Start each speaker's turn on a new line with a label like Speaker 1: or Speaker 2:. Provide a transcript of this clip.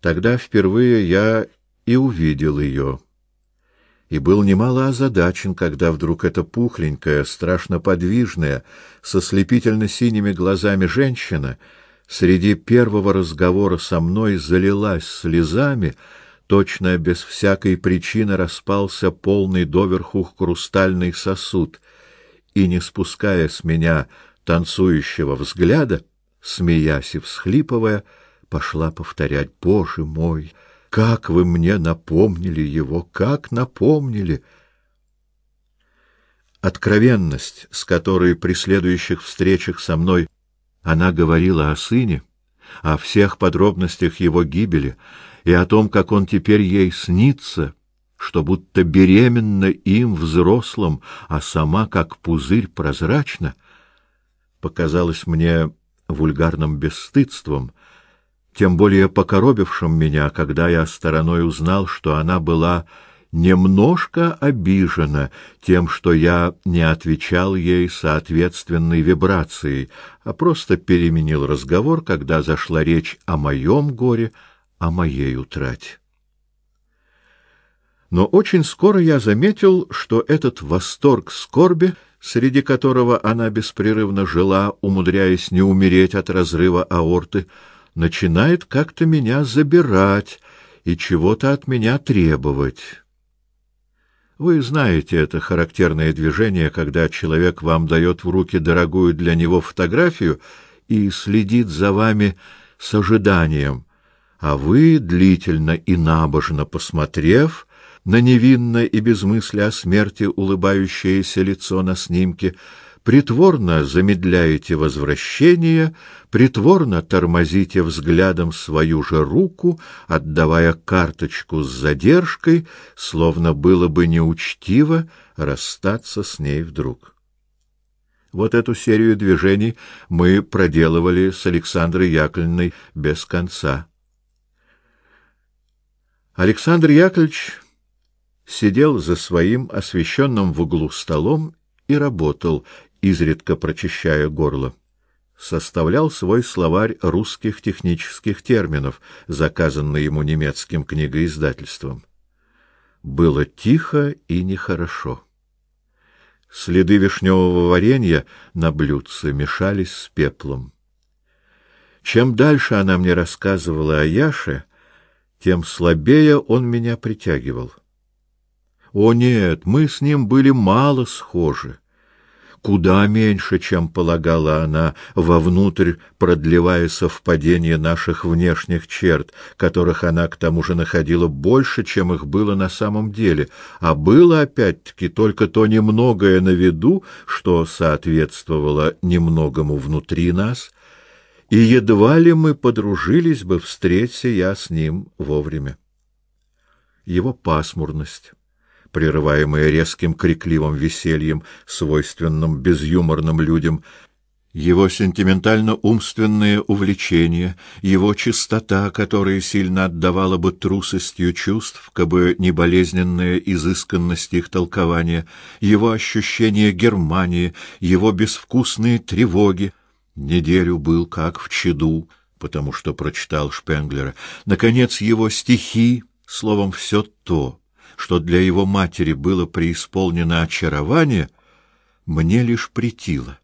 Speaker 1: Тогда впервые я и увидел ее. И был немало озадачен, когда вдруг эта пухленькая, страшно подвижная, со слепительно-синими глазами женщина среди первого разговора со мной залилась слезами, точно без всякой причины распался полный доверху хрустальный сосуд, и, не спуская с меня танцующего взгляда, смеясь и всхлипывая, пошла повторять «Боже мой!» Как вы мне напомнили его, как напомнили! Откровенность, с которой при следующих встречах со мной она говорила о сыне, о всех подробностях его гибели и о том, как он теперь ей снится, что будто беременна им взрослым, а сама как пузырь прозрачна, показалось мне вульгарным бесстыдством, тем более покоробившим меня, когда я стороной узнал, что она была немножко обижена тем, что я не отвечал ей соответственной вибрацией, а просто переменил разговор, когда зашла речь о моем горе, о моей утрате. Но очень скоро я заметил, что этот восторг скорби, среди которого она беспрерывно жила, умудряясь не умереть от разрыва аорты, начинает как-то меня забирать и чего-то от меня требовать. Вы знаете это характерное движение, когда человек вам дает в руки дорогую для него фотографию и следит за вами с ожиданием, а вы, длительно и набожно посмотрев на невинно и без мысли о смерти улыбающееся лицо на снимке, притворно замедляете возвращение, притворно тормозите взглядом свою же руку, отдавая карточку с задержкой, словно было бы неучтиво расстаться с ней вдруг. Вот эту серию движений мы проделывали с Александрой Яковлевной без конца. Александр Яковлевич сидел за своим освещенным в углу столом и работал, изредка прочищая горло. Составлял свой словарь русских технических терминов, заказанный ему немецким книгоиздательством. Было тихо и нехорошо. Следы вишневого варенья на блюдце мешались с пеплом. Чем дальше она мне рассказывала о Яше, тем слабее он меня притягивал. О нет, мы с ним были мало схожи куда меньше, чем полагала она, вовнутрь продлевая совпадение наших внешних черт, которых она к тому же находила больше, чем их было на самом деле, а было опять-таки только то немногое на виду, что соответствовало немногому внутри нас, и едва ли мы подружились бы, встреться я с ним вовремя. Его пасмурность прерываемое резким крикливым весельем, свойственным безюморным людям, его сентиментально-умственные увлечения, его чистота, которая сильно отдавала бы трусостью чувств, кабы не болезненная изысканность их толкования, его ощущение Германии, его безвкусные тревоги. Неделю был как в чаду, потому что прочитал Шпенглера. Наконец, его стихи, словом, все то — что для его матери было преисполнено очарование, мне лишь притило.